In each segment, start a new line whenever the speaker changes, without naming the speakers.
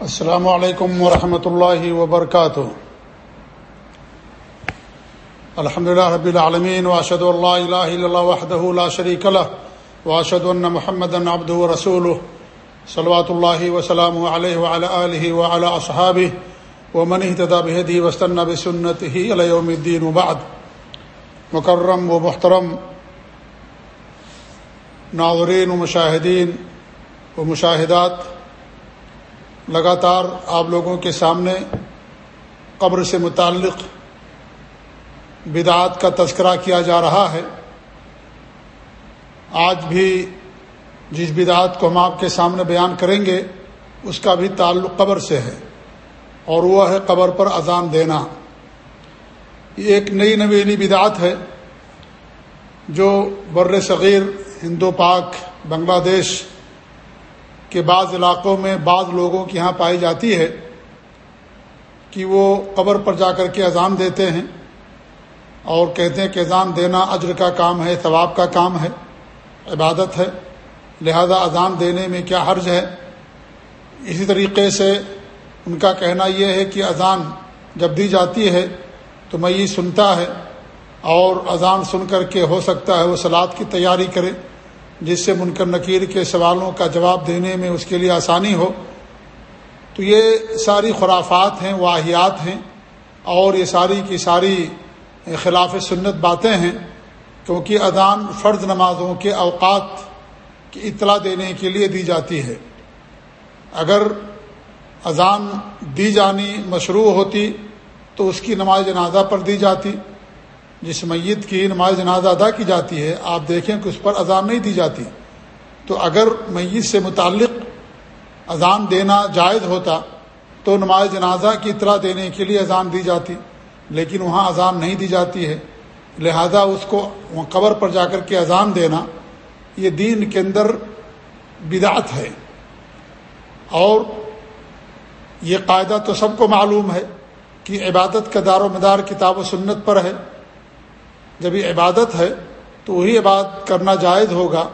السلام علیکم ورحمۃ اللہ وبرکاتہ۔ الحمد لله رب العالمين واشهد ان لا اله الا الله وحده لا شريك له واشهد ان محمدا عبده ورسوله صلوات الله وسلامه عليه وعلى اله وعلى اصحابه ومن اهتدى بهديه واستنى بسنته الى يوم الدين وبعد۔ مکرم و محترم، ناظرین و مشاہدین و مشاہدات۔ لگاتار آپ لوگوں کے سامنے قبر سے متعلق بدعات کا تذکرہ کیا جا رہا ہے۔ آج بھی جس بدعات کو ہم آپ کے سامنے بیان کریں گے، اس کا بھی تعلق قبر سے ہے اور وہ ہے قبر پر اذان دینا۔ یہ ایک نئی نوینی بدعت ہے جو بر صغیر ہندو پاک بنگلہ دیش کے بعض علاقوں میں بعض لوگوں کے یہاں پائی جاتی ہے کہ وہ قبر پر جا کر کے اذان دیتے ہیں اور کہتے ہیں کہ اذان دینا اجر کا کام ہے، ثواب کا کام ہے، عبادت ہے، لہذا اذان دینے میں کیا حرج ہے؟ اسی طریقے سے ان کا کہنا یہ ہے کہ اذان جب دی جاتی ہے تو میں یہ سنتا ہے اور اذان سن کر کے ہو سکتا ہے وہ سلاد کی تیاری کرے۔ جس سے منکر نکیر کے سوالوں کا جواب دینے میں اس کے لیے آسانی ہو، تو یہ ساری خرافات ہیں واحیات ہیں، اور یہ ساری کی ساری خلاف سنت باتیں ہیں، کیونکہ اذان فرض نمازوں کے اوقات کی اطلاع دینے کے لیے دی جاتی ہے۔ اگر اذان دی جانی مشروع ہوتی تو اس کی نماز جنازہ پر دی جاتی۔ جس میت کی نماز جنازہ ادا کی جاتی ہے، آپ دیکھیں کہ اس پر اذان نہیں دی جاتی۔ تو اگر میت سے متعلق اذان دینا جائز ہوتا، تو نماز جنازہ کی اطلاع دینے کے لیے اذان دی جاتی، لیکن وہاں اذان نہیں دی جاتی ہے۔ لہذا اس کو قبر پر جا کر کے اذان دینا، یہ دین کے اندر بدعت ہے۔ اور یہ قاعدہ تو سب کو معلوم ہے کہ عبادت کا دار و مدار کتاب و سنت پر ہے۔ جب یہ عبادت ہے تو وہی عبادت کرنا جائز ہوگا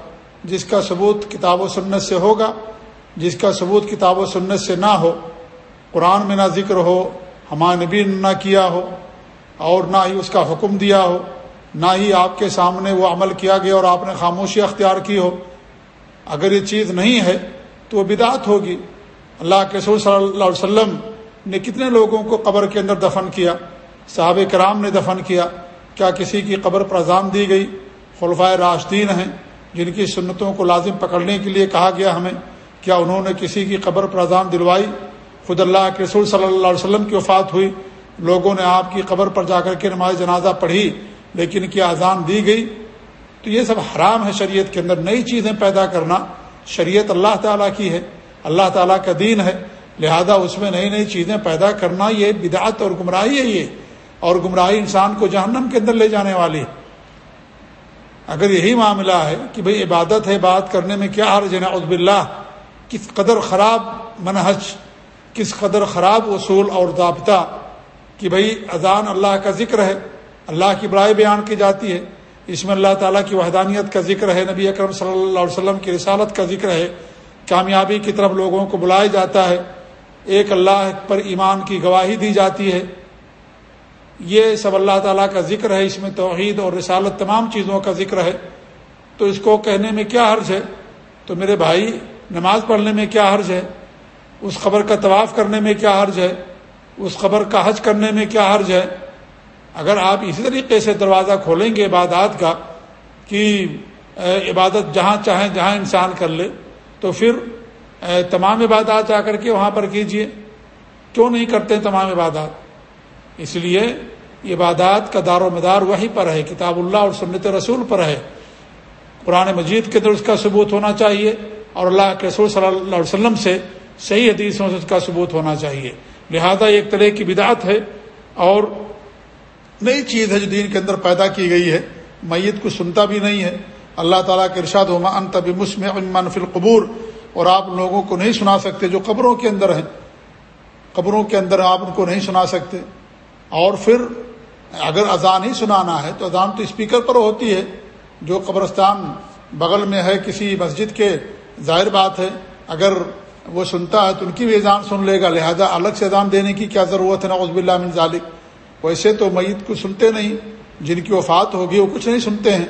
جس کا ثبوت کتاب و سنت سے ہوگا، جس کا ثبوت کتاب و سنت سے نہ ہو۔ قرآن میں نہ ذکر ہو، ہمارے نبی نے نہ کیا ہو اور نہ ہی اس کا حکم دیا ہو، نہ ہی آپ کے سامنے وہ عمل کیا گیا اور آپ نے خاموشی اختیار کی ہو۔ اگر یہ چیز نہیں ہے تو وہ بدعت ہوگی۔ اللہ کے سور صلی اللہ علیہ وسلم نے کتنے لوگوں کو قبر کے اندر دفن کیا صحاب کرام نے دفن کیا کیا کسی کی قبر پر اذان دی گئی؟ خلفۂ راشدین ہیں، جن کی سنتوں کو لازم پکڑنے کے لیے کہا گیا ہمیں، کیا انہوں نے کسی کی قبر پر اذان دلوائی؟ خود اللہ کے رسول صلی اللہ علیہ وسلم کی وفات ہوئی، لوگوں نے آپ کی قبر پر جا کر کے نماز جنازہ پڑھی، لیکن کیا اذان دی گئی؟ تو یہ سب حرام ہے شریعت کے اندر، نئی چیزیں پیدا کرنا شریعت اللہ تعالیٰ کی ہے، اللہ تعالیٰ کا دین ہے، لہذا اس میں نئی نئی چیزیں پیدا کرنا یہ بدعت اور گمراہی ہے یہ۔ اور گمراہی انسان کو جہنم کے اندر لے جانے والی اگر یہی معاملہ ہے کہ بھئی عبادت ہے بات کرنے میں کیا حرج ہے عزب اللہ کس قدر خراب منحج کس قدر خراب اصول اور ضابطہ کہ بھئی اذان اللہ کا ذکر ہے، اللہ کی برائے بیان کی جاتی ہے، اس میں اللہ تعالیٰ کی وحدانیت کا ذکر ہے، نبی اکرم صلی اللہ علیہ وسلم کی رسالت کا ذکر ہے، کامیابی کی طرف لوگوں کو بلایا جاتا ہے، ایک اللہ پر ایمان کی گواہی دی جاتی ہے۔ یہ سب اللہ تعالیٰ کا ذکر ہے، اس میں توحید اور رسالت تمام چیزوں کا ذکر ہے۔ تو اس کو کہنے میں کیا حرج ہے؟ تو میرے بھائی، نماز پڑھنے میں کیا حرج ہے؟ اس خبر کا طواف کرنے میں کیا حرج ہے؟ اس خبر کا حج کرنے میں کیا حرج ہے؟ اگر آپ اسی طریقے سے دروازہ کھولیں گے عبادات کا، کہ عبادت جہاں چاہیں، جہاں انسان کر لے، تو پھر تمام عبادات جا کر کے وہاں پر کیجیے۔ کیوں نہیں کرتے تمام عبادات؟ اس لیے عبادات کا دار و مدار وہی پر ہے، کتاب اللہ اور سنت رسول پر ہے۔ قرآن مجید کے اندر اس کا ثبوت ہونا چاہیے اور اللہ کے رسول صلی اللہ علیہ وسلم سے صحیح حدیثوں سے اس کا ثبوت ہونا چاہیے۔ لہذا ایک طرح کی بدعت ہے اور نئی چیز ہے جو دین کے اندر پیدا کی گئی ہے۔ میت کو سنتا بھی نہیں ہے۔ اللہ تعالیٰ کے ارشاد ہوما ان طبی مسم عمان فی القبور اور آپ لوگوں کو نہیں سنا سکتے جو قبروں کے اندر ہیں۔ قبروں کے اندر آپ ان کو نہیں سنا سکتے۔ اور پھر اگر اذان ہی سنانا ہے تو اذان تو اسپیکر پر ہوتی ہے، جو قبرستان بغل میں ہے، کسی مسجد کے ظاہر بات ہے، اگر وہ سنتا ہے تو ان کی بھی اذان سن لے گا۔ لہذا الگ سے اذان دینے کی کیا ضرورت ہے؟ نوز باللہ من ذالک۔ ویسے تو میت کو سنتے نہیں، جن کی وفات ہوگی وہ کچھ نہیں سنتے ہیں۔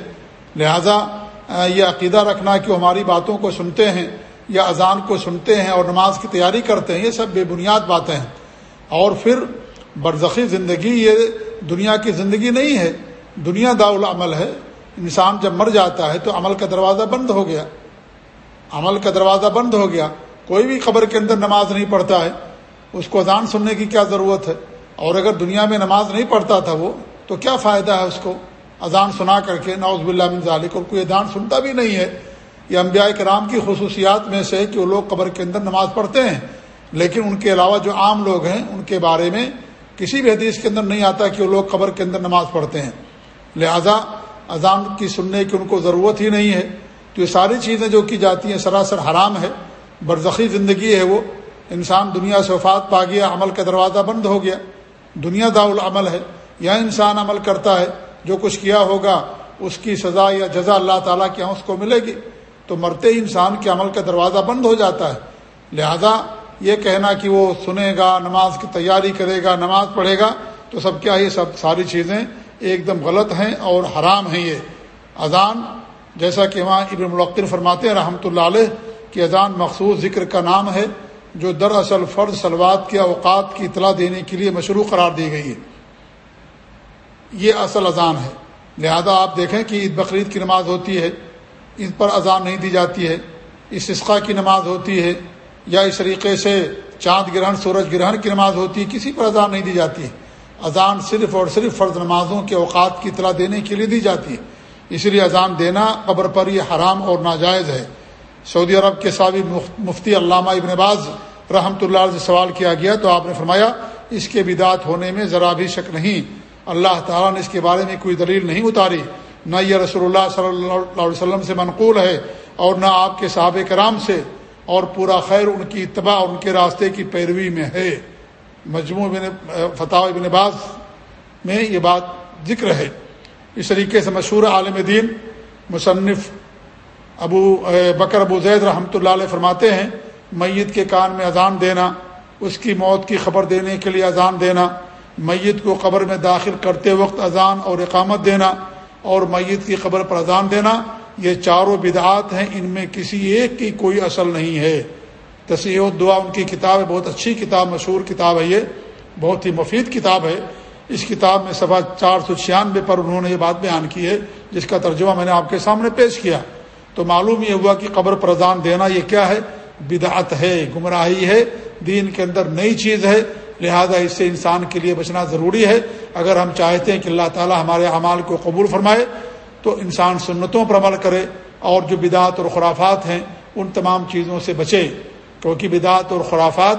لہذا یہ عقیدہ رکھنا کہ وہ ہماری باتوں کو سنتے ہیں یا اذان کو سنتے ہیں اور نماز کی تیاری کرتے ہیں، یہ سب بے بنیاد باتیں ہیں۔ اور پھر برزخی زندگی یہ دنیا کی زندگی نہیں ہے، دنیا العمل ہے۔ انسان جب مر جاتا ہے تو عمل کا دروازہ بند ہو گیا۔ عمل کا دروازہ بند ہو گیا۔ کوئی بھی قبر کے اندر نماز نہیں پڑھتا ہے۔ اس کو اذان سننے کی کیا ضرورت ہے؟ اور اگر دنیا میں نماز نہیں پڑھتا تھا وہ، تو کیا فائدہ ہے اس کو؟ اذان سنا کر کے نوز باللہ من ذالک، اور کوئی اذان سنتا بھی نہیں ہے۔ یہ انبیاء کرام کی خصوصیات میں سے کہ وہ لوگ قبر کے اندر نماز پڑھتے ہیں، لیکن ان کے علاوہ جو عام لوگ ہیں، ان کے بارے میں کسی بھی حدیث کے اندر نہیں آتا کہ وہ لوگ قبر کے اندر نماز پڑھتے ہیں۔ لہذا اذان کی سننے کی ان کو ضرورت ہی نہیں ہے۔ تو یہ ساری چیزیں جو کی جاتی ہیں سراسر حرام ہے۔ برزخی زندگی ہے وہ۔ انسان دنیا سے وفات پا گیا، عمل کا دروازہ بند ہو گیا۔ دنیا دا العمل ہے۔ یا انسان عمل کرتا ہے، جو کچھ کیا ہوگا، اس کی سزا یا جزا اللہ تعالیٰ کے یہاں اس کو ملے گی۔ تو مرتے ہی انسان کے عمل کا دروازہ بند ہو جاتا ہے۔ لہذا یہ کہنا کہ وہ سنے گا، نماز کی تیاری کرے گا، نماز پڑھے گا، تو سب کیا یہ سب ساری چیزیں ایک دم غلط ہیں اور حرام ہیں یہ۔ اذان جیسا کہ وہاں ابن ملقر فرماتے ہیں رحمۃ اللہ علیہ، کہ اذان مخصوص ذکر کا نام ہے، جو دراصل فرض سلوات کے اوقات کی اطلاع دینے کے لیے مشروع قرار دی گئی ہے۔ یہ اصل اذان ہے۔ لہذا آپ دیکھیں کہ عید بقرعید کی نماز ہوتی ہے، اس پر اذان نہیں دی جاتی ہے اس اسقا کی نماز ہوتی ہے یا اس طریقے سے چاند گرہن، سورج گرہن کی نماز ہوتی ہے کسی پر اذان نہیں دی جاتی۔ ہے اذان صرف اور صرف فرض نمازوں کے اوقات کی اطلاع دینے کے لیے دی جاتی ہے۔ اس لیے اذان دینا قبر پر یہ حرام اور ناجائز ہے۔ سعودی عرب کے سابق مفتی علامہ ابن باز رحمۃ اللہ علیہ سے سوال کیا گیا تو آپ نے فرمایا، اس کے بدعت ہونے میں ذرا بھی شک نہیں۔ اللہ تعالیٰ نے اس کے بارے میں کوئی دلیل نہیں اتاری۔ نہ یہ رسول اللہ صلی اللہ علیہ وسلم سے منقول ہے اور نہ آپ کے صحابہ کرام سے۔ اور پورا خیر ان کی اتباع ان کے راستے کی پیروی میں ہے۔ مجموع بن فتح ابن باز میں یہ بات ذکر ہے۔ اس طریقے سے مشہور عالم دین مصنف ابو بکر ابو زید رحمۃ اللہ علیہ فرماتے ہیں، میت کے کان میں اذان دینا، اس کی موت کی خبر دینے کے لیے اذان دینا، میت کو قبر میں داخل کرتے وقت اذان اور اقامت دینا، اور میت کی قبر پر اذان دینا یہ چاروں بدعات ہیں، ان میں کسی ایک کی کوئی اصل نہیں ہے۔ تصیح دعا ان کی کتاب ہے، بہت اچھی کتاب، مشہور کتاب ہے یہ، بہت ہی مفید کتاب ہے۔ اس کتاب میں سوا چار سو چھیانوے پر انہوں نے یہ بات بیان کی ہے، جس کا ترجمہ میں نے آپ کے سامنے پیش کیا۔ تو معلوم یہ ہوا کہ قبر پر اذان دینا یہ کیا ہے؟ بدعت ہے، گمراہی ہے، دین کے اندر نئی چیز ہے۔ لہذا اس سے انسان کے لیے بچنا ضروری ہے۔ اگر ہم چاہتے ہیں کہ اللہ تعالی ہمارے اعمال کو قبول فرمائے تو انسان سنتوں پر عمل کرے اور جو بدعت اور خرافات ہیں، ان تمام چیزوں سے بچے۔ کیونکہ بدعت اور خرافات،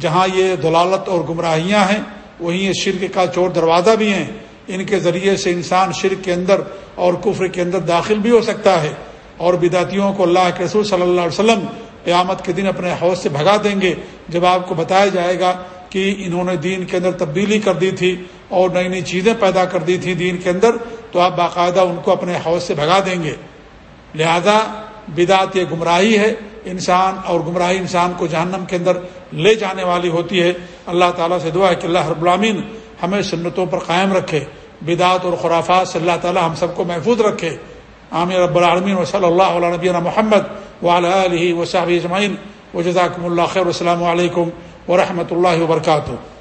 جہاں یہ دلالت اور گمراہیاں ہیں، وہیں یہ شرک کا چور دروازہ بھی ہیں۔ ان کے ذریعے سے انسان شرک کے اندر اور کفر کے اندر داخل بھی ہو سکتا ہے۔ اور بدعتیوں کو اللہ کے رسول صلی اللہ علیہ وسلم قیامت کے دن اپنے حوض سے بھگا دیں گے۔ جب آپ کو بتایا جائے گا کہ انہوں نے دین کے اندر تبدیلی کر دی تھی اور نئی نئی چیزیں پیدا کر دی تھیں دین کے اندر تو آپ باقاعدہ ان کو اپنے حوض سے بھگا دیں گے۔ لہذا بدعت یہ گمراہی ہے۔ انسان اور گمراہی انسان کو جہنم کے اندر لے جانے والی ہوتی ہے۔ اللہ تعالیٰ سے دعا ہے کہ اللہ رب العامین ہمیں سنتوں پر قائم رکھے۔ بدعت اور خرافات سے اللہ تعالیٰ ہم سب کو محفوظ رکھے۔ عامر رب العالمین۔ و صلی اللہ علیہ نبینا محمد وعلى آله وصحبه اجمعين وجزاكم الله خير والسلام عليكم ورحمة الله وبركاته